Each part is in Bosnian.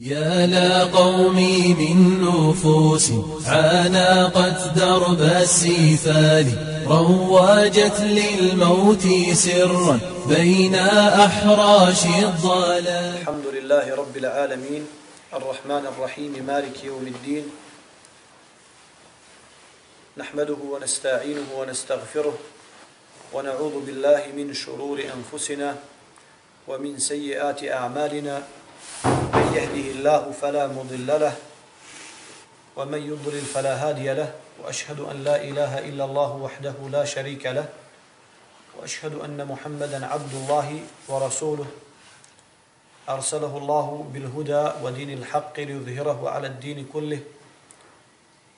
يا لا قومي من نفوس عانقت درب السيفال رواجت للموت سرا بين أحراش الضلال. الحمد لله رب العالمين. الرحمن الرحيم مالك يوم الدين. نحمده ونستعينه ونستغفره ونعوذ بالله من شرور أنفسنا ومن سيئات أعمالنا. من يهده الله فلا مضل له ومن يضلل فلا هادي له وأشهد أن لا إله إلا الله وحده لا شريك له وأشهد أن محمدا عبد الله ورسوله. أرسله الله بالهدى ودين الحق ليظهره على الدين كله.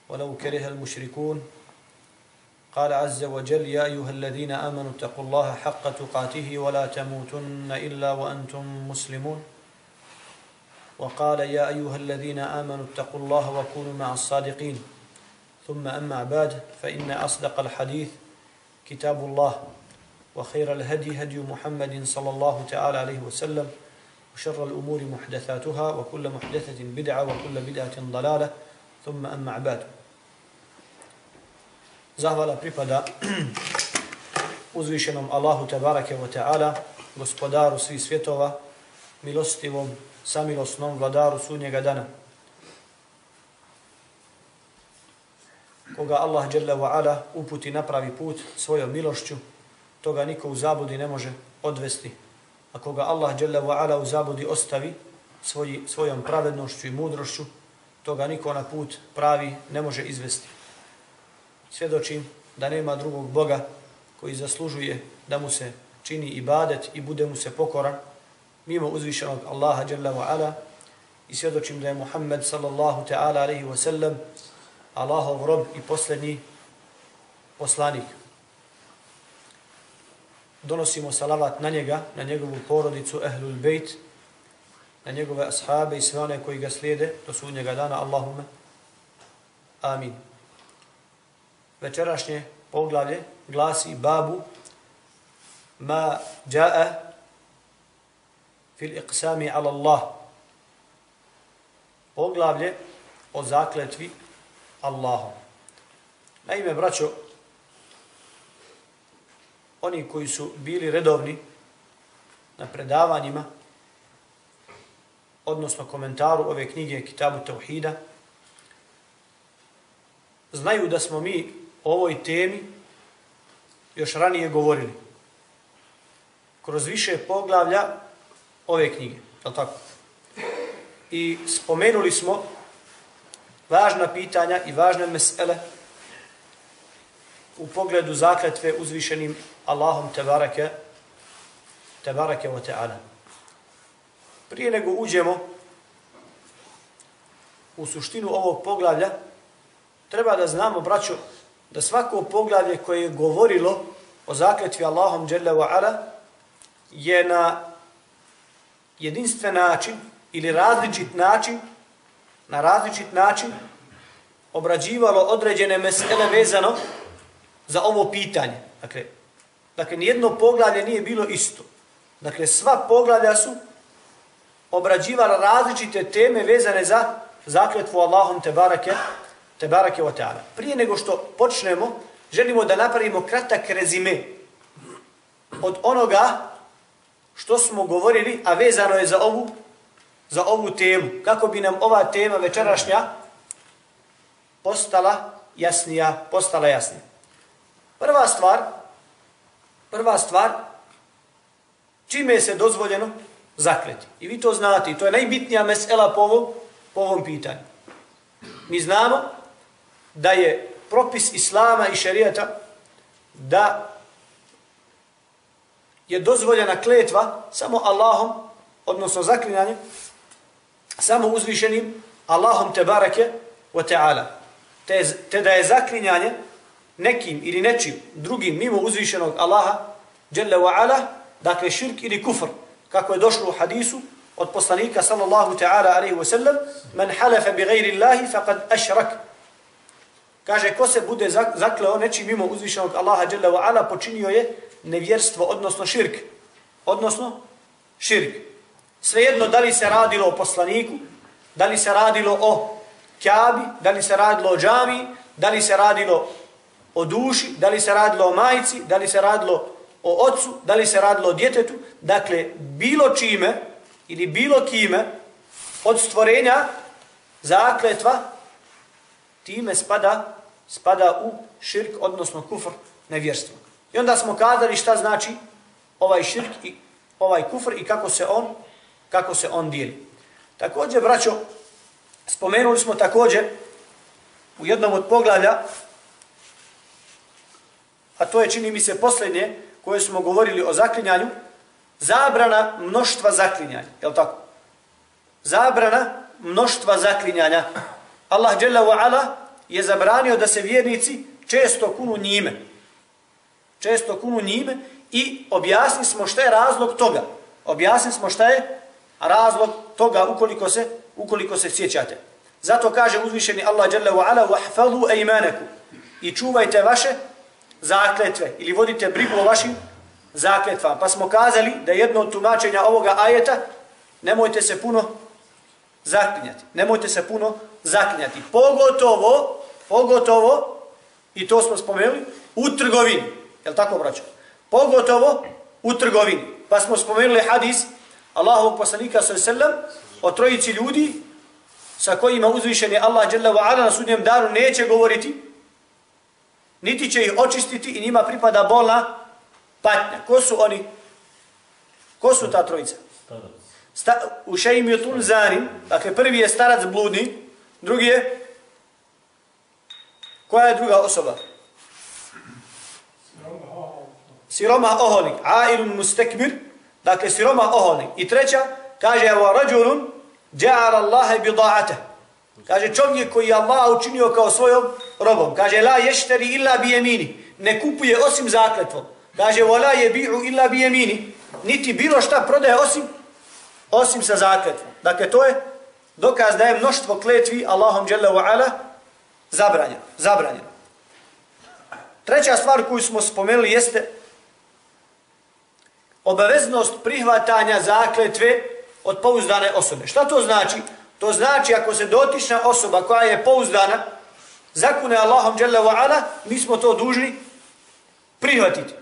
ولو كره المشركون. قال عز وجل يا أيها الذين آمنوا اتقوا الله حق تقاته ولا تموتن إلا وأنتم مسلمون. وقال يا أيها الذين آمنوا اتقوا الله وكونوا مع الصادقين. ثم أما بعد فإن أصدق الحديث كتاب الله وخير الهدي هدي محمد صلى الله تعالى عليه وسلم وشر الأمور محدثاتها وكل محدثة بدعة وكل بدعة ضلالة. ثم أما بعد. Zahvala pripada uzvišenom Allahu Tebarake wa Ta'ala, gospodaru svih svjetova, milostivom, samilosnom vladaru sunnjega dana. Koga Allah dželle ve Ala uputi na pravi put svojom milošću, toga niko u zabudi ne može odvesti. A koga Allah dželle ve Ala u zabudi ostavi svoji, svojom pravednošću i mudrošću, toga niko na put pravi ne može izvesti. Svjedočim da nema drugog Boga koji zaslužuje da mu se čini ibadet i bude mu se pokoran, mimo uzvišenog Allaha Jalla wa Ala i svjedočim da je Muhammed sallallahu ta'ala alaihi wa sallam Allahov rob i posljednji poslanik. Donosimo salavat na njega, na njegovu porodicu Ehlul Bejt, na njegove ashabe i sve one koji ga slijede do sudnjega dana. Allahume. Amin. Večerašnje poglavlje glasi babu ma jaa fil iqsami ala Allah. Poglavlje o zakletvi Allahom. Naime, braćo, oni koji su bili redovni na predavanjima, odnosno komentaru ove knjige Kitabu Tauhida, znaju da smo mi o ovoj temi još ranije govorili. Kroz više poglavlja ove knjige. Je tako? I spomenuli smo važna pitanja i važne mesele u pogledu zakletve uzvišenim Allahom tebareke tebareke wa ta'ala. Prije nego uđemo u suštinu ovog poglavlja, treba da znamo, braćo, da svako poglavlje koje je govorilo o zakletvi Allahom dželle wa ala je na jedinstven način ili različit način na različit način obrađivalo određene mesele vezano za ovo pitanje. Dakle, dakle nijedno poglavlje nije bilo isto. Dakle, sva poglavlja su obrađivala različite teme vezane za zakletvu Allahom te barake, te barake o ta'ala. Prije nego što počnemo, želimo da napravimo kratak rezime od onoga što smo govorili, a vezano je za ovu, za ovu temu. Kako bi nam ova tema večerašnja postala jasnija, postala jasnija. Prva stvar, prva stvar, čime je se dozvoljeno zakleti. I vi to znate, i to je najbitnija mesela po ovom, po ovom pitanju. Mi znamo da je propis Islama i šerijata da je dozvoljena kletva samo Allahom, odnosno zaklinjanjem, samo uzvišenim Allahom te barake wa ta'ala. Te, te da je zaklinjanje nekim ili nečim drugim mimo uzvišenog Allaha, jalla wa ala, dakle širk ili kufr, kako je došlo u hadisu od poslanika sallallahu ta'ala alaihi wa sallam, man halafa bi gajri Allahi faqad ašrak. Kaže, ko se bude zakleo nečim mimo uzvišenog Allaha, jalla wa ala, počinio je nevjerstvo, odnosno širk. Odnosno širk. Svejedno da li se radilo o poslaniku, Da li se radilo o kjabi, da li se radilo o džami, da li se radilo o duši, da li se radilo o majici, da li se radilo o ocu, da li se radilo o djetetu. Dakle, bilo čime ili bilo kime od stvorenja zakletva time spada spada u širk, odnosno kufr nevjerstvo. I onda smo kazali šta znači ovaj širk i ovaj kufr i kako se on kako se on dijeli. Također, braćo, spomenuli smo također u jednom od poglavlja, a to je čini mi se posljednje, koje smo govorili o zaklinjanju, zabrana mnoštva zaklinjanja. Je li tako? Zabrana mnoštva zaklinjanja. Allah dželle ve ala je zabranio da se vjernici često kunu njime. Često kunu njime i objasni smo šta je razlog toga. Objasni smo šta je razlog toga ukoliko se ukoliko se sjećate. Zato kaže uzvišeni Allah dželle ve ala wahfazu aymanakum. I čuvajte vaše zakletve ili vodite brigu o vašim zakletvama. Pa smo kazali da jedno od tumačenja ovoga ajeta nemojte se puno zaklinjati. Nemojte se puno zaklinjati. Pogotovo, pogotovo, i to smo spomenuli, u trgovini. Jel tako, braćo? Pogotovo u trgovini. Pa smo spomenuli hadis Allahovog poslanika sallam o trojici ljudi sa kojima uzvišeni Allah dželle ve ala na sudnjem danu neće govoriti niti će ih očistiti i njima pripada bolna patnja. Ko su oni? Ko su ta trojica? Sta, u šeim je tun zanim, dakle prvi je starac bludni, drugi je, koja je druga osoba? Siroma oholnik, ailun mustekbir, dakle siroma oholnik. I treća, kaže, evo rađurun, dja'ala Allahe bida'ate. Kaže, čovjek koji je Allah učinio kao svojom robom. Kaže, la ješteri illa bijemini. Ne kupuje osim zakletvom. Kaže, vola je bi'u illa bijemini. Niti bilo šta prodaje osim osim sa zakletvom. Dakle, to je dokaz da je mnoštvo kletvi Allahom dželle ve ala zabranjeno. zabranjeno. Treća stvar koju smo spomenuli jeste obaveznost prihvatanja zakletve od pouzdane osobe. Šta to znači? To znači ako se dotična osoba koja je pouzdana zakune Allahom dželle wa'ala, mi smo to dužni prihvatiti.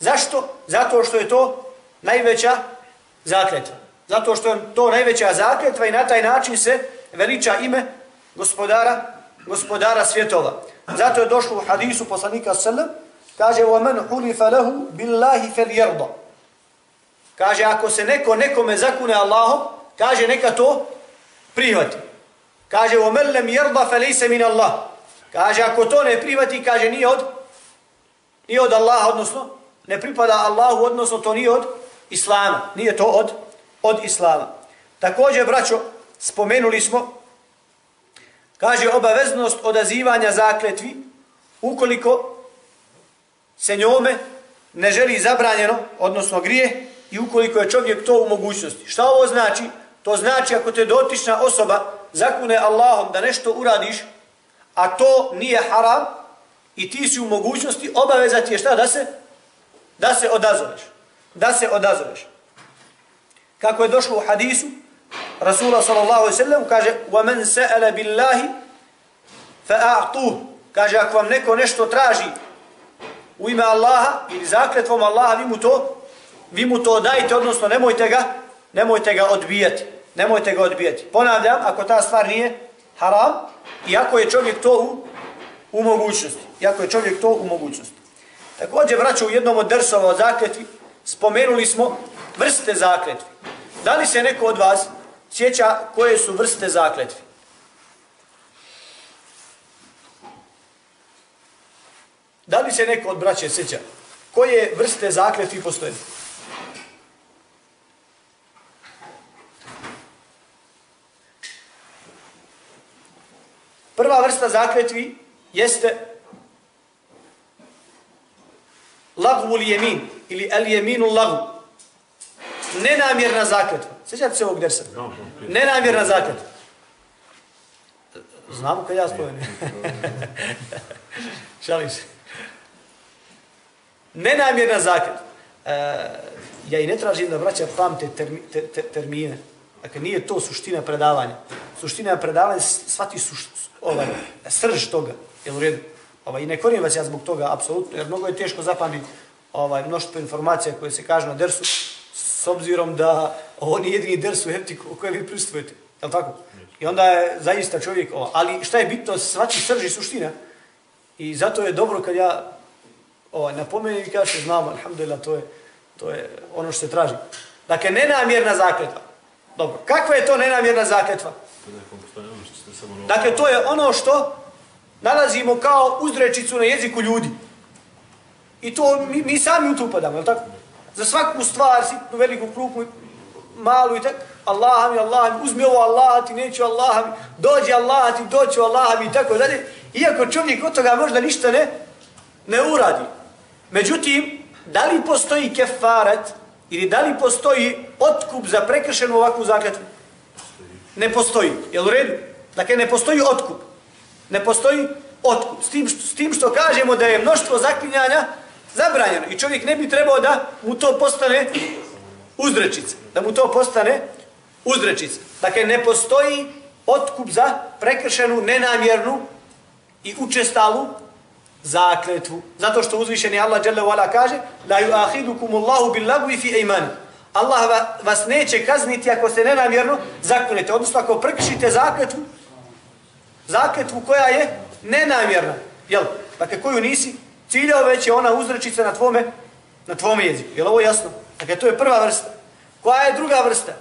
Zašto? Zato što je to najveća zakletva. Zato što je to najveća zakletva i na taj način se veliča ime gospodara, gospodara svjetova. Zato je došlo u hadisu poslanika sallam, kaže وَمَنْ حُلِفَ لَهُ بِاللَّهِ فَلْيَرْضَ Kaže, ako se neko nekome zakune Allahom, kaže, neka to prihvati. Kaže, وَمَنْ لَمْ يَرْضَ فَلَيْسَ مِنَ اللَّهِ Kaže, ako to ne prihvati, kaže, nije od, nije od Allaha, odnosno, ne pripada Allahu, odnosno, to nije od Islama. Nije to od od islama. Također, braćo, spomenuli smo, kaže obaveznost odazivanja zakletvi, ukoliko se njome ne želi zabranjeno, odnosno grije, i ukoliko je čovjek to u mogućnosti. Šta ovo znači? To znači ako te dotična osoba zakune Allahom da nešto uradiš, a to nije haram, i ti si u mogućnosti, obavezati je šta da se, da se odazoveš. Da se odazoveš kako je došlo u hadisu Rasula sallallahu alejhi ve sellem kaže وَمَنْ سَأَلَ sa'ala billahi fa'atuh kaže ako vam neko nešto traži u ime Allaha ili zakletvom Allaha vi mu to vi mu to dajte odnosno nemojte ga nemojte ga odbijati nemojte ga odbijati ponavljam ako ta stvar nije haram iako je čovjek to u, u mogućnosti Iako je čovjek to u mogućnosti također braćo u jednom od drsova o zakletvi spomenuli smo vrste zakletvi Da li se neko od vas sjeća koje su vrste zakletvi? Da li se neko od braće sjeća koje vrste zakletvi postoje? Prva vrsta zakletvi jeste lagvu li jemin ili el jeminu lagvu nenamjerna zakletva. Sjećate se ovog dersa? Nenamjerna zakletva. Znamo kad ja spomenem. Šalim se. Nenamjerna zakletva. E, ja i ne tražim da vraća pamte termi, te, te, termine. Dakle, nije to suština predavanja. suština predavanja, svati su ovaj, srž toga, jel u redu? Ovaj, I ne korijem vas ja zbog toga, apsolutno, jer mnogo je teško zapamtiti ovaj, mnoštvo informacija koje se kažu na dersu, s obzirom da ovo nije jedini ders u Heptiku u kojem vi pristupujete. Je li tako? I onda je zaista čovjek, ovo. ali šta je bitno, svaki srž i suština. I zato je dobro kad ja ovaj, napomenem i kažem, znam, alhamdulillah, to je, to je ono što se traži. Dakle, nenamjerna zakletva. Dobro, kakva je to nenamjerna zakletva? Dakle, to je ono što nalazimo kao uzrečicu na jeziku ljudi. I to mi, mi sami u to upadamo, je tako? Za svaku stvar, sitnu, veliku, krupnu, malu i tako, Allah mi, Allah mi, uzmi ovo Allah ti, neću Allah mi, dođi Allah ti, doću Allah mi i tako dalje. Iako čovjek od toga možda ništa ne, ne uradi. Međutim, da li postoji kefaret ili da li postoji otkup za prekršenu ovakvu zakletvu? Ne postoji. Jel u redu? Dakle, ne postoji otkup. Ne postoji otkup. S tim, s tim što kažemo da je mnoštvo zaklinjanja zabranjeno. I čovjek ne bi trebao da mu to postane uzrečica. Da mu to postane uzrečica. Dakle, ne postoji otkup za prekršenu, nenamjernu i učestalu zakletvu. Zato što uzvišeni Allah dželle vala kaže: "La yu'akhidukum Allahu bil lagwi fi ayman." Allah vas neće kazniti ako se nenamjerno zakletete, odnosno ako prekršite zakletvu. Zakletvu koja je nenamjerna. Jel? Dakle, koju nisi ciljao, već je ona uzrečica na tvome, na tvome jeziku. Jel ovo jasno? Dakle, to je prva vrsta. Koja je druga vrsta?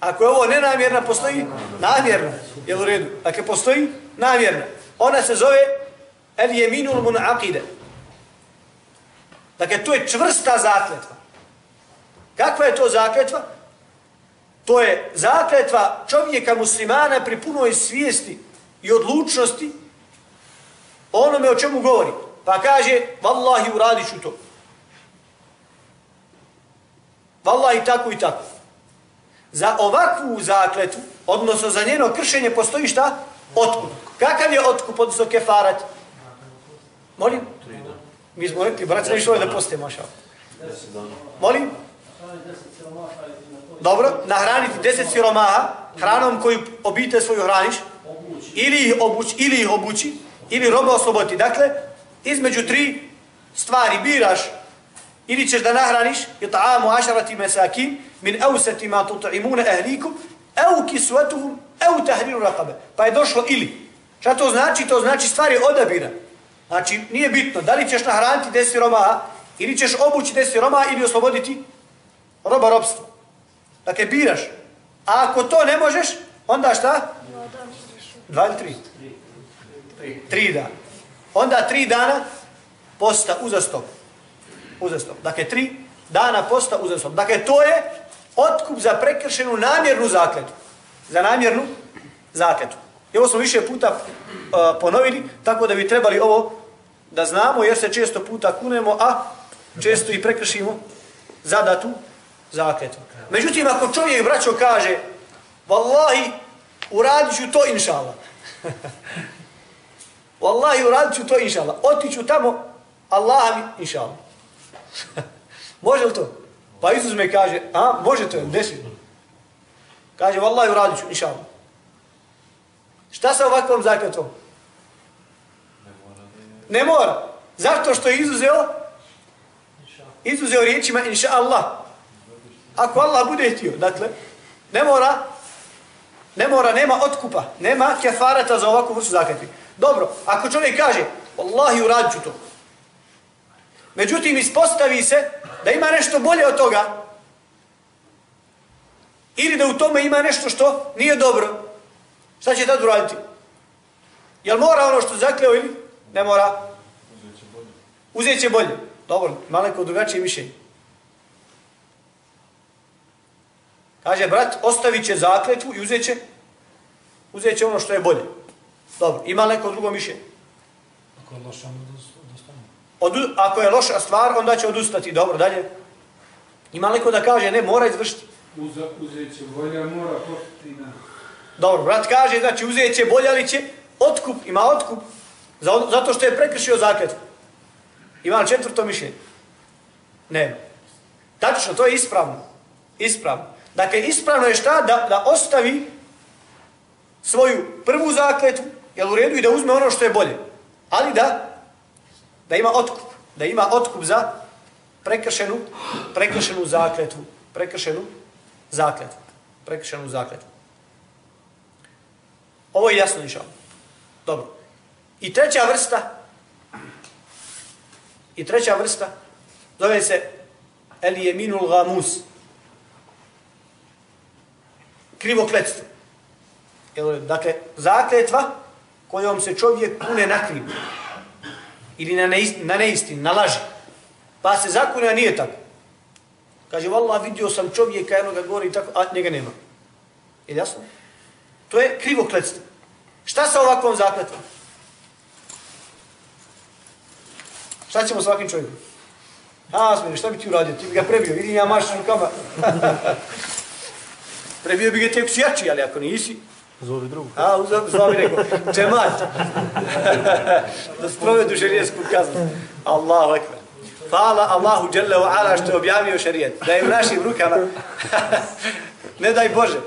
Ako je ovo nenamjerna, postoji namjerna. Jel u redu? Dakle, postoji namjerna. Ona se zove el jeminul mun. Dakle, to je čvrsta zakletva. Kakva je to zakletva? To je zakletva čovjeka muslimana pri punoj svijesti i odlučnosti onome o čemu govori. Pa kaže, vallahi uradit ću to. Vallahi tako i tako. Za ovakvu zakletvu, odnosno za njeno kršenje, postoji šta? Otkup. Kakav je otkup, odnosno kefarat? Molim? Mi smo rekli, brat, ne što je da poste, maša. Molim? Dobro, nahraniti deset siromaha, hranom koju obite svoju hraniš, ili ih obući, ili ih obući, ili roba osloboditi. Dakle, između tri stvari biraš, ili ćeš da nahraniš, je ta'amu ašarati mesakim, min euseti ma tut'imune ehlikum, eu kisvetuhum eu tahriru rakabe. Pa je došlo ili. Šta to znači? To znači stvari odabira. Znači, nije bitno, da li ćeš nahraniti desi Roma, ili ćeš obući desi Roma, ili osloboditi roba robstva. Dakle, biraš. A ako to ne možeš, onda šta? Dva ili tri? Tri dana. Onda tri dana posta uzastop. Uzastop. Dakle, tri dana posta uzastop. Dakle, to je otkup za prekršenu namjernu zakletu. Za namjernu zakletu. I ovo smo više puta uh, ponovili, tako da bi trebali ovo da znamo, jer se često puta kunemo, a često i prekršimo zadatu zakletu. Međutim, ako čovjek, braćo, kaže, Wallahi, uradit ću to, inša Allah. Wallahi, uradit ću to, inša Allah. Otiću tamo, Allah mi, inša Allah. može li to? Pa Isus me kaže, a, može to, desi. Kaže, vallaj, uradit ću, inša Allah. Šta sa ovakvom zakletom? Ne mora. Zašto što je izuzeo? Izuzeo riječima, inša Allah. Ako Allah bude htio, dakle, ne mora, ne mora, nema otkupa, nema kefareta za ovakvu vrstu zakletvi. Dobro, ako čovjek kaže, Wallahi uradit ću to. Međutim, ispostavi se da ima nešto bolje od toga, ili da u tome ima nešto što nije dobro, šta će tad uraditi? Jel mora ono što zakleo ili ne mora? Uzet će bolje. Dobro, malo neko drugačije mišljenje. Kaže, brat, ostavit će zakletvu i uzet će, uzet će ono što je bolje. Dobro, ima neko drugo mišljenje? Ako je loša, onda odustane. Od, ako je loša stvar, onda će odustati. Dobro, dalje. Ima neko da kaže, ne, mora izvršiti. Uza, uzet će bolje, mora postiti na... Dobro, brat kaže, znači uzet će bolje, ali će otkup, ima otkup, za, zato što je prekršio zakletvu. Ima li četvrto mišljenje? Ne. Tačno, to je ispravno. Ispravno. Dakle, ispravno je šta? Da, da ostavi svoju prvu zakletvu, jel u redu, i da uzme ono što je bolje. Ali da, da ima otkup. Da ima otkup za prekršenu, prekršenu zakletvu. Prekršenu zakletvu. Prekršenu zakletvu. Ovo je jasno nišao. Dobro. I treća vrsta, i treća vrsta, zove se El Jeminul Gamus. Krivo kletstvo. Dakle, zakletva kojom se čovjek kune na krivu. Ili na, neistin, na neistin, na laži. Pa se zakune, a nije tako. Kaže, vallah, vidio sam čovjeka, jednoga gore i tako, a njega nema. Je jasno? To je krivo kletstvo. Šta sa ovakvom zakletvom? Šta ćemo s ovakvim čovjekom? A, smiri, šta bi ti uradio? Ti bi ga prebio, vidim ja maš rukama. prebio bi ga si jači, ali ako nisi... Zovi drugu. A, uzovi, zovi neko. Džemat. da sprovedu šarijesku kaznu. Allahu ekber. Hvala Allahu dželle wa ala što je objavio šarijet. Da je u našim rukama. ne daj Bože.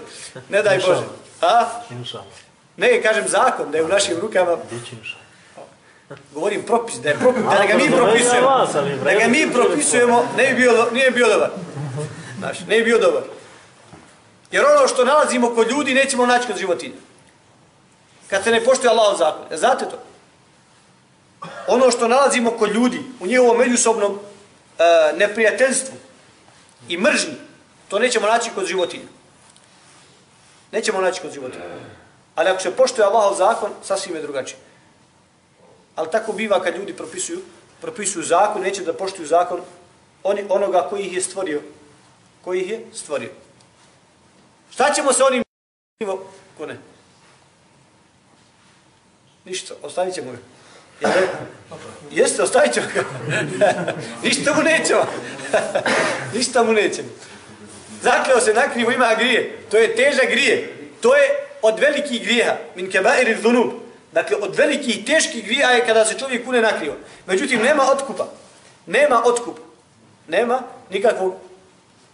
Ne daj Bože. A? Inša. Ne, kažem zakon, da je u našim rukama. Govorim propis, da je propis, da ga mi propisujemo. Da ga mi propisujemo, ne bi bio, nije bio dobar. Znaš, ne bi bio dobar. Jer ono što nalazimo kod ljudi, nećemo naći kod životinja. Kad se ne poštuje Allah zakon. Znate to? Ono što nalazimo kod ljudi, u njihovom međusobnom e, neprijateljstvu i mržnji, to nećemo naći kod životinja. Nećemo naći kod životinja. Ali ako se poštuje Allahov zakon, sasvim je drugačije. Ali tako biva kad ljudi propisuju, propisuju zakon, neće da poštuju zakon oni, onoga koji ih je stvorio. Koji ih je stvorio. Šta ćemo sa onim ko ne? Ništa, ostavit ćemo ga. Jeste, jeste ostavit ćemo ga. Ništa mu nećemo. Ništa mu nećemo. Zakleo se nakrivo, ima grije. To je teža grije. To je od velikih grijeha. Min kebair zunub. Dakle, od velikih i teških grija je kada se čovjek kune nakrivo. Međutim, nema otkupa. Nema otkupa. Nema nikakvog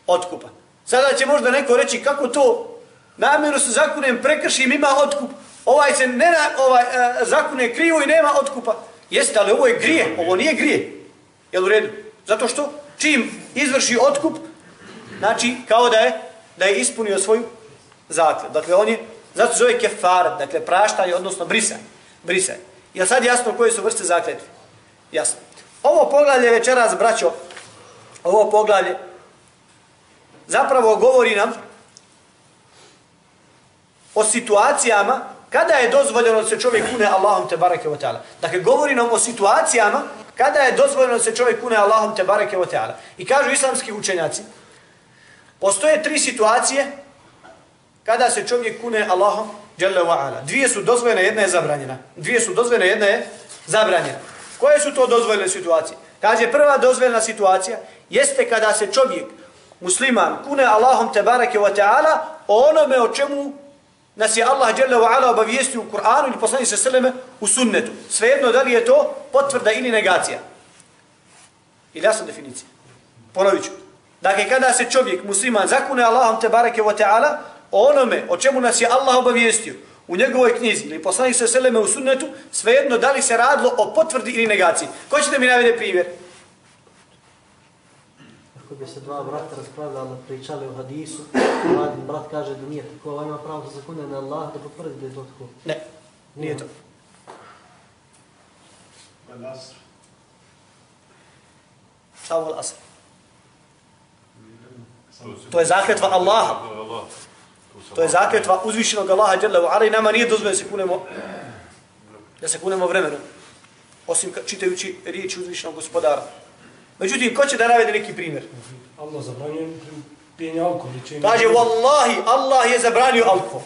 otkupa. Sada će možda neko reći kako to namjerno se zakunem, prekršim, ima otkup. Ovaj se ne na, ovaj, uh, zakune krivo i nema otkupa. Jeste, ali ovo je grije. Ovo nije grije. Jel u redu? Zato što čim izvrši otkup, znači kao da je da je ispunio svoju zaklad. Dakle, on je Zato zove kefar, dakle praštanje, odnosno brisanje. Brisanje. Jel sad jasno koje su vrste zakletve? Jasno. Ovo poglavlje večeras, braćo, ovo poglavlje, zapravo govori nam o situacijama kada je dozvoljeno da se čovjek kune Allahom te bareke o teala. Dakle, govori nam o situacijama kada je dozvoljeno da se čovjek kune Allahom te bareke o teala. I kažu islamski učenjaci, postoje tri situacije kada se čovjek kune Allahom dželle ve ala. Dvije su dozvoljene, jedna je zabranjena. Dvije su dozvoljene, jedna je zabranjena. Koje su to dozvoljene situacije? Kaže prva dozvoljena situacija jeste kada se čovjek musliman kune Allahom te bareke ve taala o onome o čemu nas je Allah dželle ve ala obavijestio u Kur'anu ili poslanik se seleme u sunnetu. Svejedno da li je to potvrda ili negacija. Ili jasna definicija. Ponovit ću. Dakle, kada se čovjek musliman zakune Allahom te bareke wa taala onome o čemu nas je Allah obavijestio u njegovoj knjizi ili poslanik se seleme u sunnetu, svejedno da li se radilo o potvrdi ili negaciji. Ko će da mi navede primjer? Ako bi se dva brata raspravljali, pričali o hadisu, mladim brat kaže da nije tako, ovaj ima pravo da zakunde na Allah da potvrdi da je to tako. Ne, nije to. Šta ovo asr? To je zakletva Allaha. To je zakletva uzvišenog Allaha dželle ve ala i nama nije dozvoljeno da se kunemo da se kunemo vremenom osim čitajući riječi uzvišenog gospodara. Međutim, ko će da navede neki primjer? Allah zabranio pijenje alkohol. Kaže, wallahi, Allah je zabranio alkohol.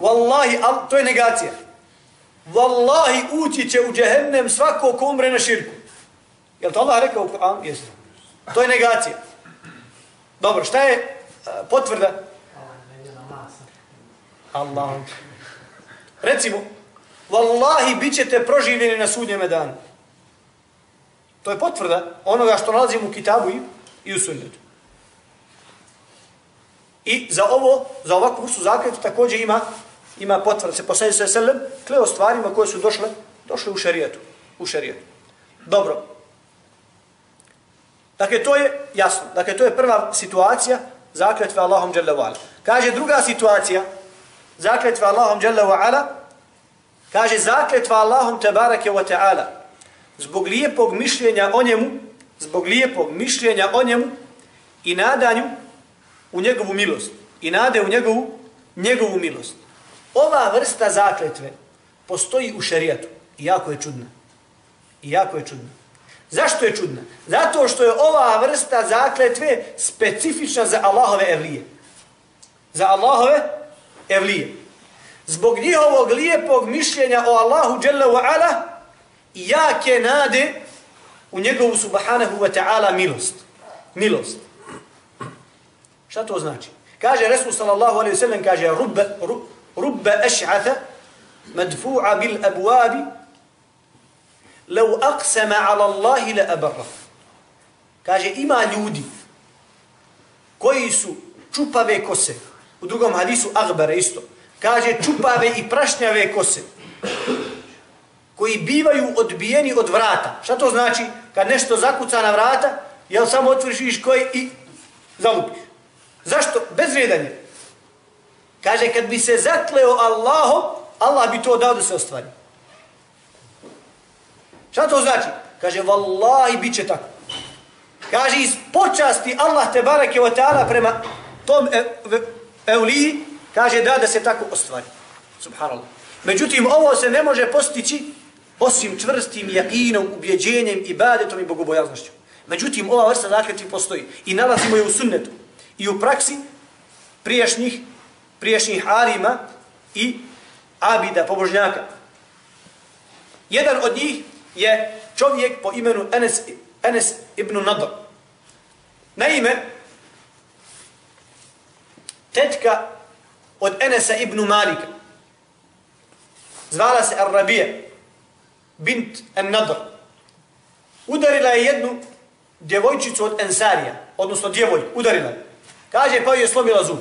Wallahi, al, to je negacija. Wallahi, ući će u džehennem svako ko umre na širku. Je to Allah rekao u Kur'an? Jeste. To je negacija. Dobro, šta je potvrda? Allah. Recimo, Wallahi, bit ćete proživljeni na sudnjeme danu. To je potvrda onoga što nalazimo u kitabu i, i u sunnetu. I za ovo, za ovakvu vrstu zakljeta također ima ima potvrda se poslanik sa selem kleo stvarima koje su došle došle u šerijatu, u šerijatu. Dobro. Dakle, to je jasno. Dakle, to je prva situacija zakletva Allahom dželle wa. Kaže druga situacija zakletva Allahom dželle wa ala kaže zakletva Allahom tebareke wa ta'ala zbog lijepog mišljenja o njemu zbog lijepog mišljenja o njemu i nadanju u njegovu milost. I nade u njegovu, njegovu milost. Ova vrsta zakletve postoji u šerijatu. I jako je čudna. I jako je čudna. Zašto je čudna? Zato što je ova vrsta zakletve specifična za Allahove evlije. Za Allahove evlije. Zbog njihovog lijepog mišljenja o Allahu dželle ve Ala i jake nade u njegovu subhanahu wa ta'ala milost. Milost. Šta to znači? Kaže Resul sallallahu alaihi sallam, kaže rubbe, rubbe eš'atha madfu'a bil abuabi lau aqsama ala Allahi la abarra. Kaže ima ljudi koji su čupave kose. U drugom hadisu Agbara isto. Kaže čupave i prašnjave kose koji bivaju odbijeni od vrata. Šta to znači? Kad nešto zakuca na vrata, jel samo otvoriš viš koji i zalupiš. Zašto? Bez redanje. Kaže, kad bi se zakleo Allahom, Allah bi to dao da se ostvari. Šta to znači? Kaže, vallahi, bit će tako. Kaže, iz počasti Allah te barake o ta'ala prema tom euliji, kaže, da da se tako ostvari. Subhanallah. Međutim, ovo se ne može postići osim čvrstim jakinom, ubjeđenjem, ibadetom i bogobojaznošću. Međutim, ova vrsta zakljetvi postoji i nalazimo je u sunnetu i u praksi priješnjih, priješnjih alima i abida, pobožnjaka. Jedan od njih je čovjek po imenu Enes, Enes ibn Nadr. Naime, tetka od Enesa ibn Malika. Zvala se Ar-Rabija bint An-Nadr. Udarila je jednu djevojčicu od Ensarija, odnosno djevoj, udarila je. Kaže, pa je slomila zub.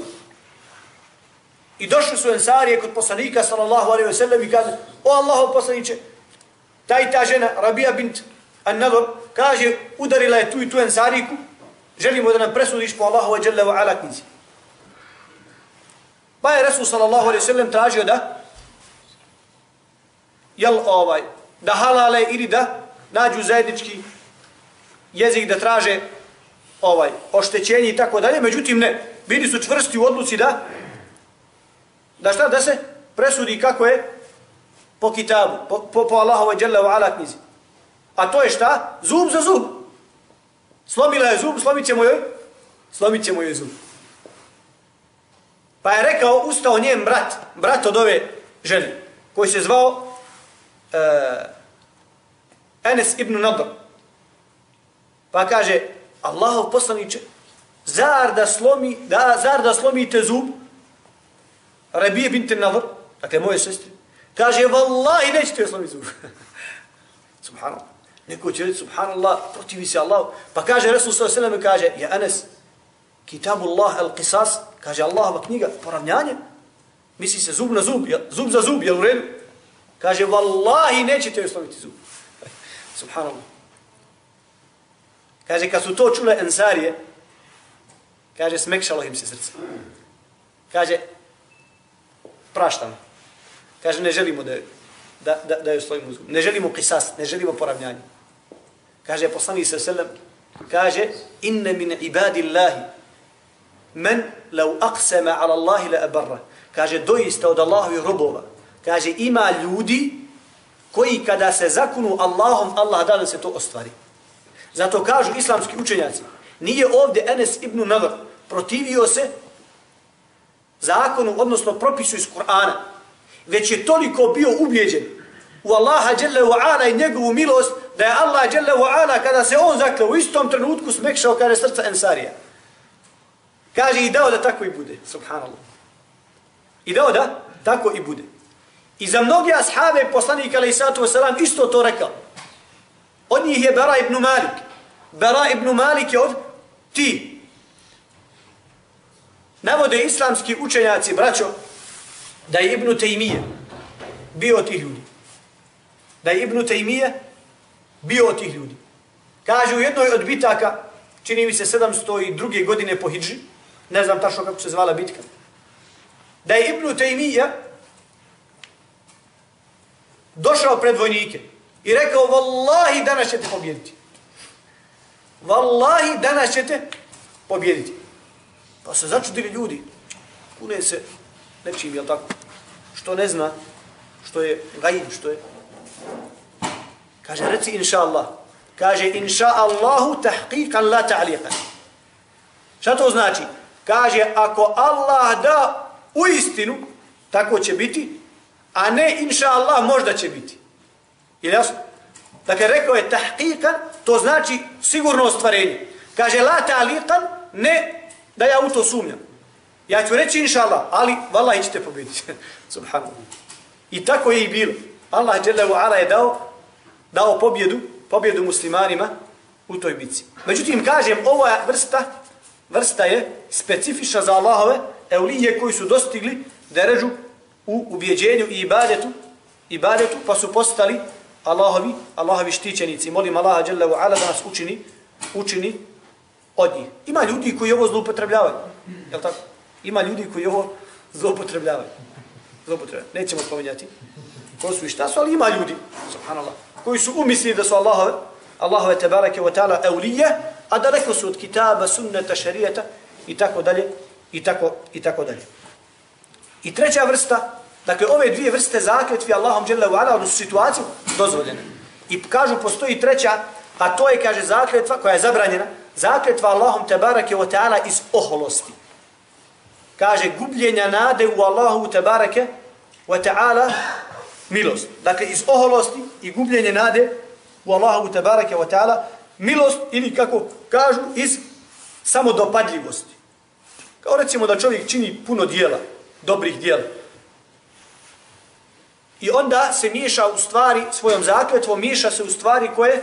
I došli su Ensarije kod poslanika, sallallahu alaihi ve sellem, i kaže, o Allahov poslaniće, ta i ta žena, Rabija bint An-Nadr, kaže, udarila je tu i tu Ensariku, želimo da nam presudiš po Allahu wa jalla wa ala knjizi. Pa je Resul sallallahu alaihi ve sellem tražio da, jel ovaj, da halale ili da nađu zajednički jezik da traže ovaj oštećenje i tako dalje, međutim ne, bili su čvrsti u odluci da da šta, da se presudi kako je po kitabu, po, po, po Allahove dželle ve ala knjizi. A to je šta? Zub za zub. Slomila je zub, slomit ćemo joj, slomit ćemo joj zub. Pa je rekao, ustao njen brat, brat od ove žene, koji se zvao e, Enes ibn Nadr. Pa kaže, Allahov poslaniče, zar da slomi, da, zar da slomite zub? Rabije binte Nadr, dakle moje sestre, kaže, vallahi nećete slomiti zub. subhanallah. Neko će reći, subhanallah, protivi se Allah. Pa kaže, Resul s.a.v. kaže, ja Enes, kitabu Allah al-Qisas, kaže Allahova knjiga, poravnjanje, misli se zub na zub, zub za zub, jel u redu? Kaže, vallahi nećete slomiti zub subhanallah. Kaže, kad su to čule ensarije, kaže, smekšalo im se srce. Kaže, praštamo. Kaže, ne želimo da, da, da, da je svojim uzgom. Ne želimo kisas, ne želimo poravnjanje. Kaže, poslani se selem, kaže, inne min ibadillahi, men lau aqsama ala Allahi la abarra. Kaže, doista od Allahovi robova. Kaže, ima ljudi koji kada se zakunu Allahom, Allah da se to ostvari. Zato kažu islamski učenjaci, nije ovdje Enes ibn Nadr protivio se zakonu, odnosno propisu iz Kur'ana, već je toliko bio ubjeđen u Allaha Đelle wa Ala i njegovu milost, da je Allah Đelle wa Ala, kada se on zakle u istom trenutku smekšao kada je srca Ensarija. Kaže i dao da tako i bude, subhanallah. I dao da tako i bude. I za mnogi ashave poslanika alaih sallatu wasalam isto to rekao. Od njih je Bara ibn Malik. Bara ibn Malik je od ti. navode islamski učenjaci, braćo, da je Ibnu Tejmije bio od tih ljudi. Da je Ibnu Tejmije bio od tih ljudi. Kaže u jednoj od bitaka, čini mi se 702. godine po Hidži, ne znam tačno kako se zvala bitka, da je Ibnu Tejmije došao pred vojnike i rekao, Wallahi, danas ćete pobjediti. Wallahi, danas ćete pobjediti. Pa se začudili ljudi. Kune se nečim, jel tako? Što ne zna, što je gajib, što je... Kaže, reci inša Allah. Kaže, inša Allahu tahqiqan la ta'liqan. Šta to znači? Kaže, ako Allah da u istinu, tako će biti, a ne inša Allah možda će biti. Je jasno? Dakle, rekao je tahqiqan, to znači sigurno ostvarenje. Kaže, la ta'liqan, ne da ja u to sumnjam. Ja ću reći inša Allah, ali vallahi ćete pobediti. Subhanallah. I tako je i bilo. Allah je dao, dao pobjedu, pobjedu muslimanima u toj bici. Međutim, kažem, ova vrsta, vrsta je specifična za Allahove eulije koji su dostigli deređu u ubjeđenju i ibadetu, ibadetu pa su postali Allahovi, Allahovi štićenici. Molim Allaha dželle ve ala da nas učini, učini od njih. Ima ljudi koji ovo zloupotrebljavaju. Je tako? Ima ljudi koji ovo zloupotrebljavaju. Zloupotrebljavaju. Nećemo spominjati ko su i šta su, ali ima ljudi, subhanallah, koji su umislili da su Allahove, Allahove tebareke wa ta'ala eulije, a daleko su od kitaba, sunneta, šarijeta i tako dalje, i tako, i tako dalje. I treća vrsta, dakle ove dvije vrste zakletvi Allahom dželle u ala, odnosno situaciju dozvoljene. I kažu postoji treća, a to je, kaže, zakletva koja je zabranjena, zakletva Allahom tebareke o teala iz oholosti. Kaže, gubljenja nade u Allahu te barake o teala milost. Dakle, iz oholosti i gubljenje nade u Allahu te barake o teala milost ili kako kažu, iz samodopadljivosti. Kao recimo da čovjek čini puno dijela, dobrih dijela. I onda se miša u stvari svojom zakljetvom, miša se u stvari koje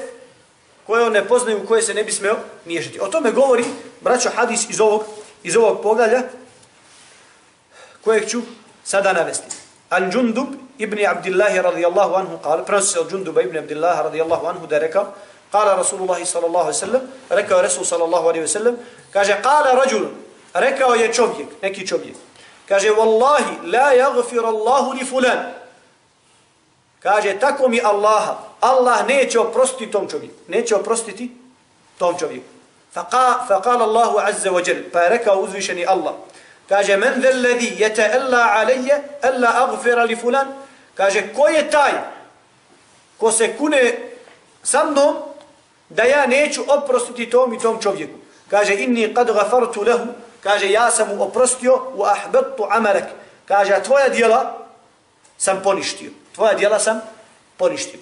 koje on ne poznaju, koje se ne bi smeo miješati. O tome govori braćo Hadis iz ovog, iz ovog pogalja, kojeg ću sada navesti. Al-đundub ibn Abdillahi radijallahu anhu, prenosi se al-đunduba ibn Abdillahi radijallahu anhu, da je rekao, kala Rasulullahi sallallahu alaihi sallam, rekao Rasul sallallahu alaihi sallam, kaže, kala rađul, rekao je čovjek, neki čovjek, kaže, Wallahi, la jagfir Allahu li fulan, Kaže, tako mi Allaha, Allah neće oprostiti tom čovjeku. Neće oprostiti tom čovjeku. Faqa, faqala Allahu azza wa jel, pa je rekao uzvišeni Allah. Kaže, men ve levi jete ella alejje, ella agfira li fulan. Kaže, ko je taj ko se kune sa mnom, da ja neću oprostiti tom i tom čovjeku. Kaže, inni kad gafartu lehu, kaže, ja sam mu oprostio, u ahbetu amalek. Kaže, a tvoja djela sam poništio. Tvoja djela sam poništio.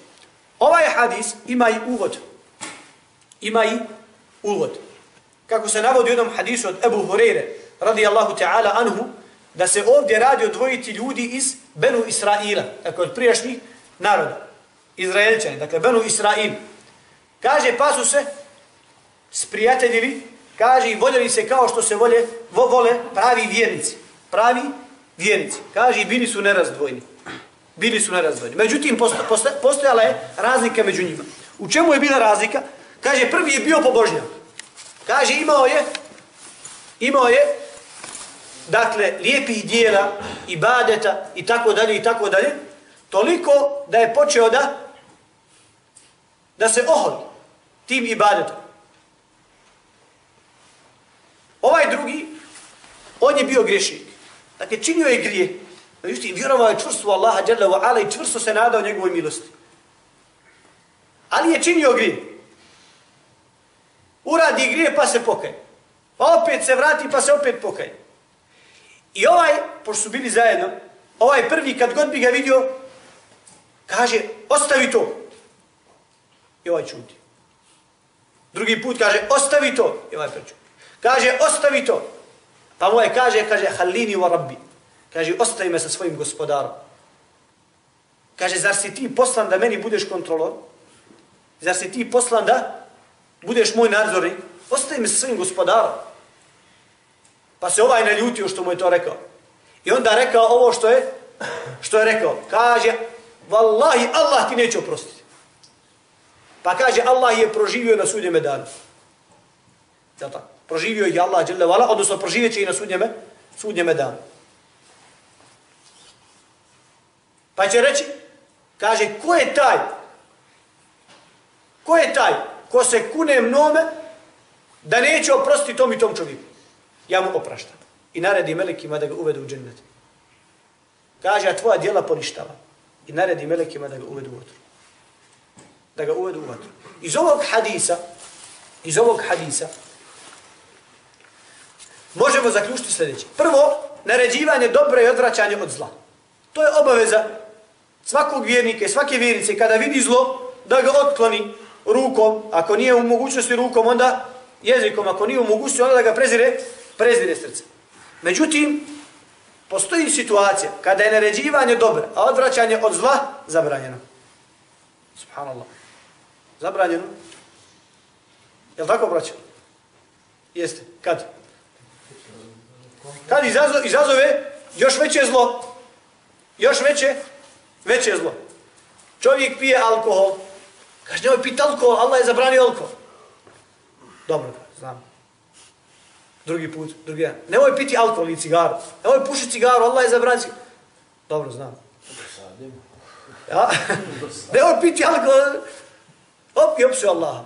Ovaj hadis ima i uvod. Ima i uvod. Kako se navodi u jednom hadisu od Ebu Hureyre, radijallahu ta'ala anhu, da se ovdje radi o ljudi iz Benu Israila, dakle od prijašnjih naroda, Izraelčani, dakle Benu Israil. Kaže, pa su se sprijateljili, kaže, i voljeli se kao što se volje, vo, vole pravi vjernici. Pravi vjernici. Kaže, bili su nerazdvojni. Bili su nerazdvojni. Međutim, postojala je razlika među njima. U čemu je bila razlika? Kaže, prvi je bio pobožnjak. Kaže, imao je, imao je dakle, lijepih dijela, ibadeta i tako dalje i tako dalje, toliko da je počeo da da se oholi tim ibadetom. Ovaj drugi, on je bio grešnik. Dakle, činio je grije. Međutim, vjerovao je čvrstvo Allaha dželle wa ala i čvrsto se nadao njegovoj milosti. Ali je činio grije. Uradi grije pa se pokaje. Pa opet se vrati pa se opet pokaje. I ovaj, pošto su bili zajedno, ovaj prvi kad god bi ga vidio, kaže, ostavi to. I ovaj čuti. Drugi put kaže, ostavi to. I ovaj prečuti. Kaže, ostavi to. Pa ovaj kaže, kaže, halini wa rabbi. Kaže, ostavi me sa svojim gospodarom. Kaže, zar si ti poslan da meni budeš kontrolor? Zar si ti poslan da budeš moj nadzornik? Ostavi me sa svojim gospodarom. Pa se ovaj naljutio što mu je to rekao. I onda rekao ovo što je, što je rekao. Kaže, Wallahi, Allah ti neće oprostiti. Pa kaže, Allah je proživio na sudnjeme danu. Zato, tako? Proživio je Allah, dželle odnosno proživjet će i na sudnjeme, sudnjeme danu. Pa će reći, kaže, ko je taj? Ko je taj ko se kune mnome da neće oprostiti tom i tom čovjeku? Ja mu opraštam. I naredi melekima da ga uvedu u džennet. Kaže, a tvoja djela poništava. I naredi melekima da ga uvedu u vatru. Da ga uvedu u vatru. Iz ovog hadisa, iz ovog hadisa, možemo zaključiti sljedeće. Prvo, naređivanje dobra i odvraćanje od zla. To je obaveza svakog vjernika i svake vjernice kada vidi zlo, da ga otkloni rukom, ako nije u mogućnosti rukom, onda jezikom, ako nije u mogućnosti, onda da ga prezire, prezire srce. Međutim, postoji situacija kada je naređivanje dobro, a odvraćanje od zla zabranjeno. Subhanallah. Zabranjeno. Je li tako, braćo? Jeste. Kad? Kad izazove, izazove još veće zlo. Još veće, veće zlo. Čovjek pije alkohol. Kaže, nemoj piti alkohol, Allah je zabranio alkohol. Dobro, znam. Drugi put, drugi dan. Nemoj piti alkohol i cigaru. Nemoj pušiti cigaru, Allah je zabranio. Dobro, znam. Ja? Nemoj piti alkohol. Op, i opsu Allah.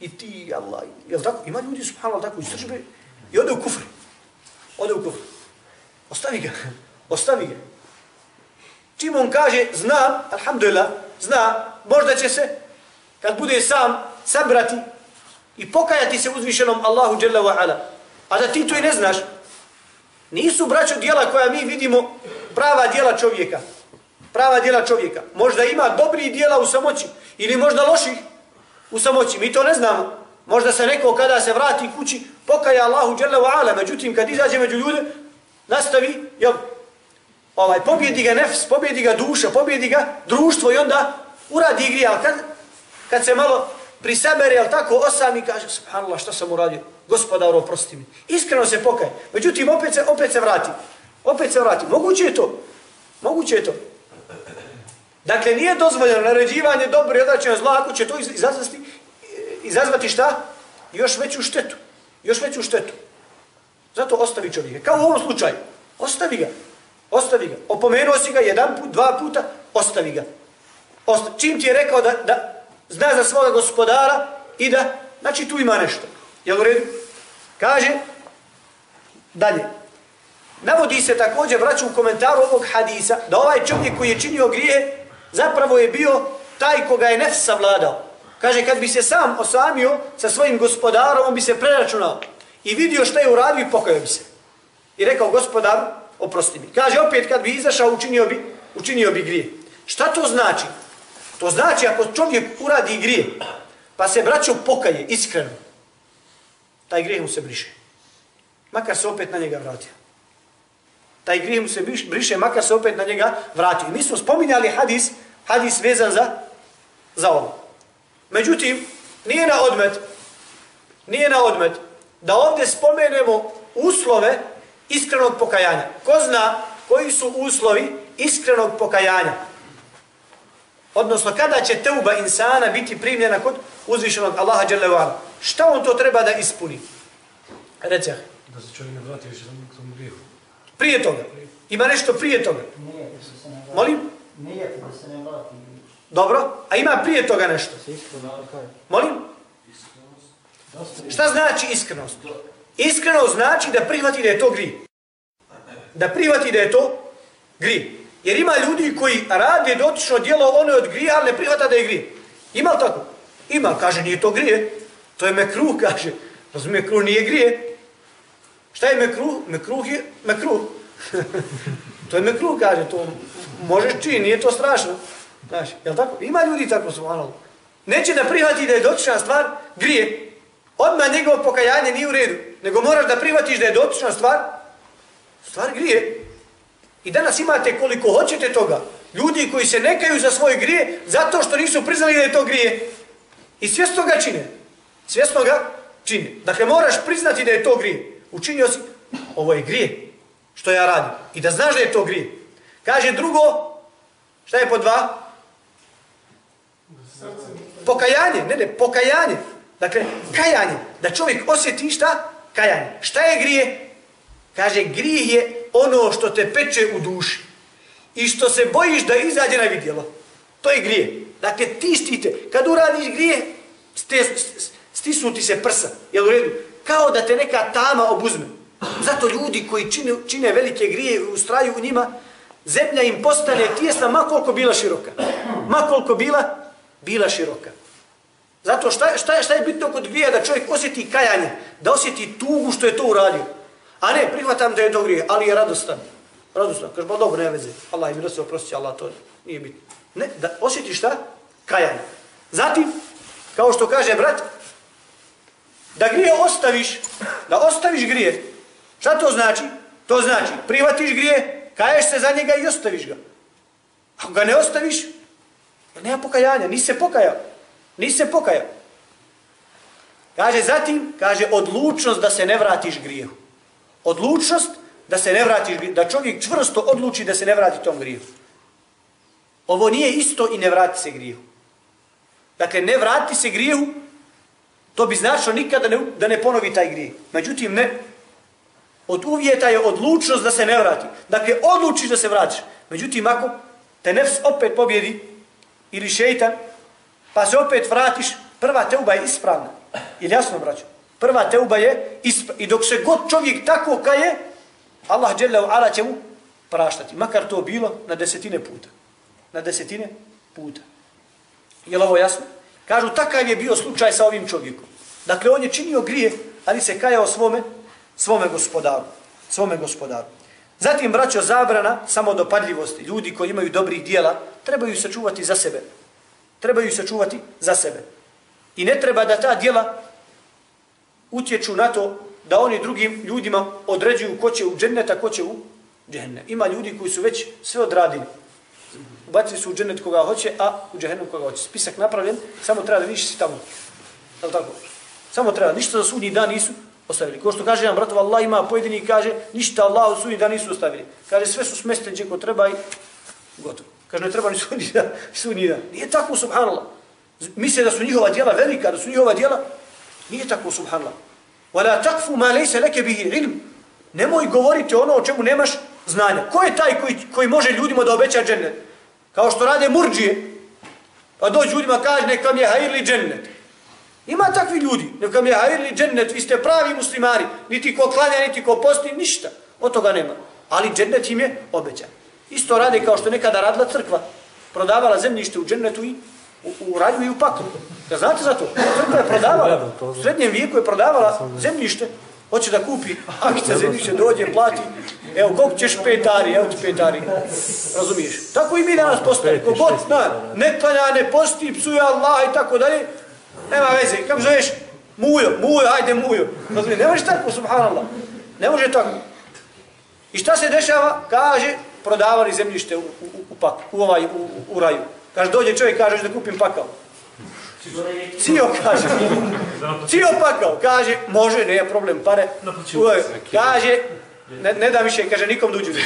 I ti, Allah. Jel tako? Ima ljudi, subhanallah, tako, istražbe. I ode u kufr. Ode u kufr. Ostavi ga. Ostavi ga. Čim on kaže, znam, alhamdulillah, zna, možda će se, kad bude sam, sabrati i pokajati se uzvišenom Allahu Jalla wa ala. A da ti to i ne znaš, nisu braćo dijela koja mi vidimo prava dijela čovjeka. Prava dijela čovjeka. Možda ima dobri dijela u samoći ili možda loših u samoći. Mi to ne znamo. Možda se neko kada se vrati kući pokaja Allahu Jalla wa ala. Međutim, kad izađe među ljude, nastavi, jel, ovaj, pobjedi ga nefs, pobjedi ga duša, pobjedi ga društvo i onda uradi igri, ali kad, kad se malo prisabere, ali tako osam i kaže, subhanallah, što sam uradio? Gospodar, oprosti mi. Iskreno se pokaje. Međutim, opet se, opet se vrati. Opet se vrati. Moguće je to. Moguće je to. Dakle, nije dozvoljeno naređivanje dobro i odračeno zlo, ako će to izazvati, izazvati šta? Još veću štetu. Još veću štetu. Zato ostavi čovjeka. Kao u ovom slučaju. Ostavi ga. Ostavi ga. Opomenuo si ga jedan put, dva puta, ostavi ga. Osta Čim ti je rekao da, da zna za svoga gospodara i da, znači tu ima nešto. Jel u redu? Kaže, dalje. Navodi se također, vraću u komentaru ovog hadisa, da ovaj čovjek koji je činio grije, zapravo je bio taj koga je nefs savladao. Kaže, kad bi se sam osamio sa svojim gospodarom, on bi se preračunao i vidio šta je uradio i pokajao bi se. I rekao, gospodaru, oprosti mi. Kaže opet kad bi izašao učinio bi, učinio bi grije. Šta to znači? To znači ako čovjek uradi grije, pa se braćo pokaje iskreno, taj grijeh mu se briše. Makar se opet na njega vratio. Taj grijeh mu se briše, makar se opet na njega vratio. I mi smo spominjali hadis, hadis vezan za, za ovo. Međutim, nije na odmet, nije na odmet da ovdje spomenemo uslove iskrenog pokajanja. Ko zna koji su uslovi iskrenog pokajanja? Odnosno, kada će teuba insana biti primljena kod uzvišenog Allaha Đelevana? Šta on to treba da ispuni? Reci. Da se čovjek ne vrati više k tomu grijehu. Prije toga. Ima nešto prije toga. Nije, da se ne vrati. Molim? Nije, da se ne vrati. Dobro. A ima prije toga nešto? Molim? Šta znači iskrenost? Iskrenost znači da prihvati da je to grije. Da prihvati da je to grije. Jer ima ljudi koji rade dotično djelo ono od grije, ali ne prihvata da je grije. Ima li tako? Ima, kaže, nije to grije. To je mekruh, kaže. Razumije, mekruh nije grije. Šta je mekruh? Mekruh je mekruh. to je mekruh, kaže, to možeš čini, nije to strašno. Znaš, je tako? Ima ljudi tako su, ono. Neće da prihvati da je dotična stvar grije. Odmah njegovo pokajanje nije u redu. Nego moraš da prihvatiš da je dotična stvar stvar grije. I danas imate koliko hoćete toga. Ljudi koji se nekaju za svoje grije zato što nisu priznali da je to grije. I svjesno ga čine. Svjesno ga čine. Dakle, moraš priznati da je to grije. Učinio si, ovo je grije, što ja radim. I da znaš da je to grije. Kaže drugo, šta je po dva? Pokajanje, ne, ne, pokajanje. Dakle, kajanje. Da čovjek osjeti šta? Kajanje. Šta je grije? Kaže, grije je ono što te peče u duši. I što se bojiš da izađe na vidjelo. To je grije. Dakle, ti stite. Kad uradiš grije, stisnuti se prsa. Jel u redu? Kao da te neka tama obuzme. Zato ljudi koji čine, čine velike grije u straju u njima, zemlja im postane tijesna makoliko bila široka. Makoliko bila, bila široka. Zato šta, šta, šta je bitno kod grija? da čovjek osjeti kajanje, da osjeti tugu što je to uradio. A ne, prihvatam da je to grije, ali je radostan. Radostan. Kaže, ba dobro, ne veze. Allah mi da se oprosti, Allah to nije bitno. Ne, da osjeti šta? Kajanje. Zatim, kao što kaže brat, da grije ostaviš, da ostaviš grije. Šta to znači? To znači, prihvatiš grije, kaješ se za njega i ostaviš ga. Ako ga ne ostaviš, pa nema pokajanja, nisi se pokajao. Nisi se pokajao. Kaže zatim, kaže odlučnost da se ne vratiš grijehu. Odlučnost da se ne vratiš grijehu. Da čovjek čvrsto odluči da se ne vrati tom grijehu. Ovo nije isto i ne vrati se grijehu. Dakle, ne vrati se grijehu, to bi značilo nikada ne, da ne ponovi taj grijeh. Međutim, ne. Od uvjeta je odlučnost da se ne vrati. Dakle, odlučiš da se vratiš. Međutim, ako te nefs opet pobjedi, ili šeitan, pa se opet vratiš, prva teuba je ispravna. Ili jasno, braću? Prva teuba je ispravna. I dok se god čovjek tako kaje, Allah dželle ala će mu praštati. Makar to bilo na desetine puta. Na desetine puta. Je li ovo jasno? Kažu, takav je bio slučaj sa ovim čovjekom. Dakle, on je činio grije, ali se kajao svome, svome gospodaru. Svome gospodaru. Zatim, braćo, zabrana samodopadljivosti. Ljudi koji imaju dobrih dijela, trebaju se čuvati za sebe trebaju se čuvati za sebe. I ne treba da ta djela utječu na to da oni drugim ljudima određuju ko će u džennet, a ko će u džehennem. Ima ljudi koji su već sve odradili. Ubacili su u džennet koga hoće, a u džehennem koga hoće. Spisak napravljen, samo treba da vidiš si tamo. Je tako? Samo treba, ništa za sudnji dan nisu ostavili. Ko što kaže nam bratov, Allah ima pojedini kaže, ništa Allah u sudnji dan nisu ostavili. Kaže, sve su smestili gdje ko treba i gotovo. Kaže, ne treba ni sudnji dan, sudnji dan. Nije tako, subhanallah. Misle da su njihova djela velika, da su njihova djela. Nije tako, subhanallah. Wala takfu ma lejse leke bihi ilm. Nemoj govoriti ono o čemu nemaš znanja. Ko je taj koji, koji može ljudima da obeća džennet? Kao što rade murđije. Pa dođu ljudima kaže, neka mi je hajirli džennet. Ima takvi ljudi. Neka mi je hajirli džennet. Vi ste pravi muslimari. Niti ko klanja, niti ko posti, ništa. Od toga nema. Ali džennet im je obećan. Isto radi kao što nekada radila crkva. Prodavala zemljište u džennetu i u, u raju i u pakru. Ja znate za to? Crkva je prodavala. U srednjem vijeku je prodavala zemljište. Hoće da kupi akcija zemljište, dođe, plati. Evo, koliko ćeš petari, evo ti petari. Razumiješ? Tako i mi danas postavimo. Kogod zna, ne klanja, ne posti, psuje Allah i tako dalje. Nema veze. Kako zoveš? Mujo, mujo, hajde mujo. Razumiješ? Ne može tako, subhanallah. Ne može tako. I šta se dešava? Kaže, prodavali zemljište u, u, u, pak, u, ovaj, u, u raju. Kaže, dođe čovjek, kaže, da kupim pakao. Cio kaže, cio pakao, kaže, može, nije problem, pare. Kaže, ne, ne da više, kaže, nikom duđu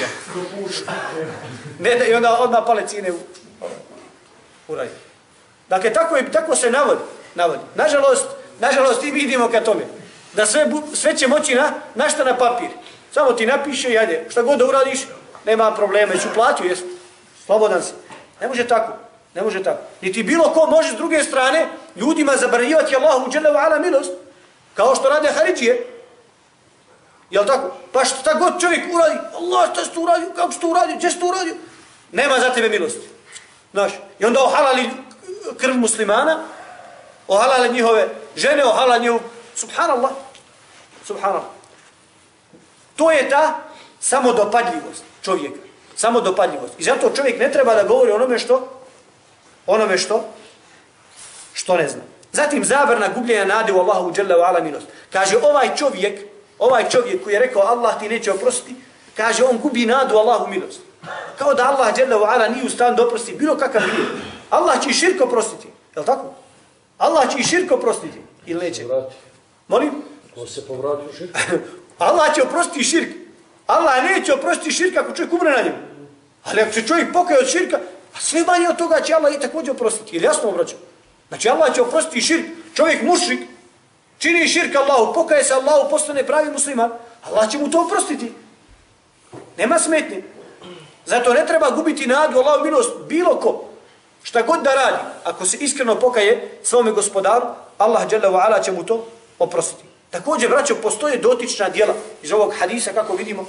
ne Ne da, i onda odmah pale cijene u, u raju. Dakle, tako, je, tako se navodi. navodi. Nažalost, nažalost, i mi idemo ka tome. Da sve, sve će moći na, na šta na papir. Samo ti napiše i ajde, šta god da uradiš, nema problema, ću platio, jesmo. Slobodan si. Ne može tako. Ne može tako. Niti bilo ko može s druge strane ljudima zabranjivati Allahu dželle ala milost. Kao što rade Haridžije. Jel tako? Pa šta god čovjek uradi, Allah šta ste uradio, kako ste uradio, gdje ste uradio? Nema za tebe milosti. Znaš, i onda ohalali krv muslimana, ohalali njihove žene, ohalali njihovu, subhanallah, subhanallah. To je ta samodopadljivost čovjeka. Samo dopadljivost. I zato čovjek ne treba da govori onome što onome što što ne zna. Zatim zabrana gubljenja nade u Allahu dželle ve ala milost. Kaže ovaj čovjek, ovaj čovjek koji je rekao Allah ti neće oprostiti, kaže on gubi nadu Allahu milost. Kao da Allah dželle ve ala nije u stanju da oprosti bilo kakav grijeh. Allah će i širk oprostiti. Je l' tako? Allah će i širk oprostiti. Ili neće? Vrati. Molim? Ko se povrati u širk? Allah će oprostiti širk. Allah neće oprostiti širka ako čovjek umre na njemu. Ali ako se čovjek pokaje od širka, a sve manje od toga će Allah i također oprostiti. Ili jasno obraćam? Znači Allah će oprostiti širk. Čovjek mušrik, čini širk Allahu, pokaje se Allahu, postane pravi musliman, Allah će mu to oprostiti. Nema smetnje. Zato ne treba gubiti nadu Allahu milost bilo ko. Šta god da radi, ako se iskreno pokaje svome gospodaru, Allah dželle ve će mu to oprostiti. Također, braćo, postoje dotična djela iz ovog hadisa, kako vidimo,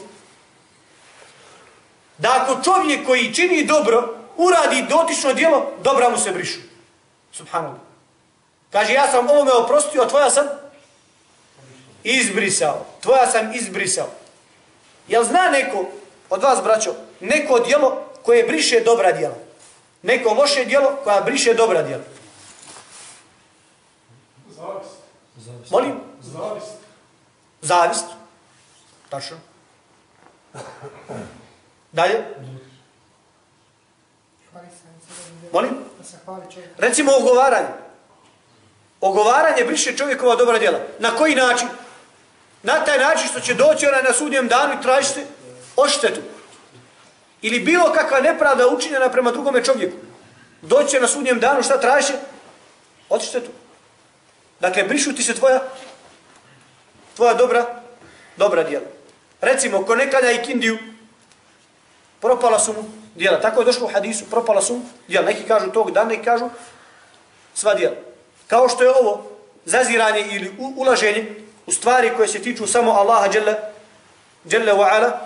da ako čovjek koji čini dobro, uradi dotično djelo, dobra mu se brišu. Subhanallah. Kaže, ja sam ovome oprostio, a tvoja sam izbrisao. Tvoja sam izbrisao. Jel zna neko od vas, braćo, neko djelo koje briše dobra djela? Neko loše djelo koja briše dobra djela? Zavist. Molim? Zavist. Zavist. Tačno. Dalje? Molim? Recimo ogovaranje. Ogovaranje briše čovjekova dobra djela. Na koji način? Na taj način što će doći ona na sudnjem danu i tražiti oštetu. Ili bilo kakva nepravda učinjena prema drugome čovjeku. Doći će na sudnjem danu šta traži? Odštetu. Dakle, brišu ti se tvoja tvoja dobra dobra djela. Recimo, ko nekada i kindiju propala su mu djela. Tako je došlo u hadisu, propala su mu djela. Neki kažu tog dana, neki kažu sva djela. Kao što je ovo zaziranje ili ulaženje u stvari koje se tiču samo Allaha dželle dželle wa ala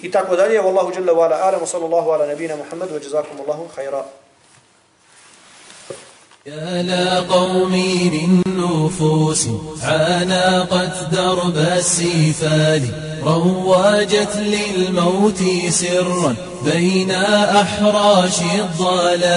i tako dalje. Wallahu dželle wa ala alam sallallahu ala nabina Muhammedu wa jazakumullahu khaira. يا لا قومي من نفوس عانقت درب السفال رواجت للموت سرا بين أحراش الضلال.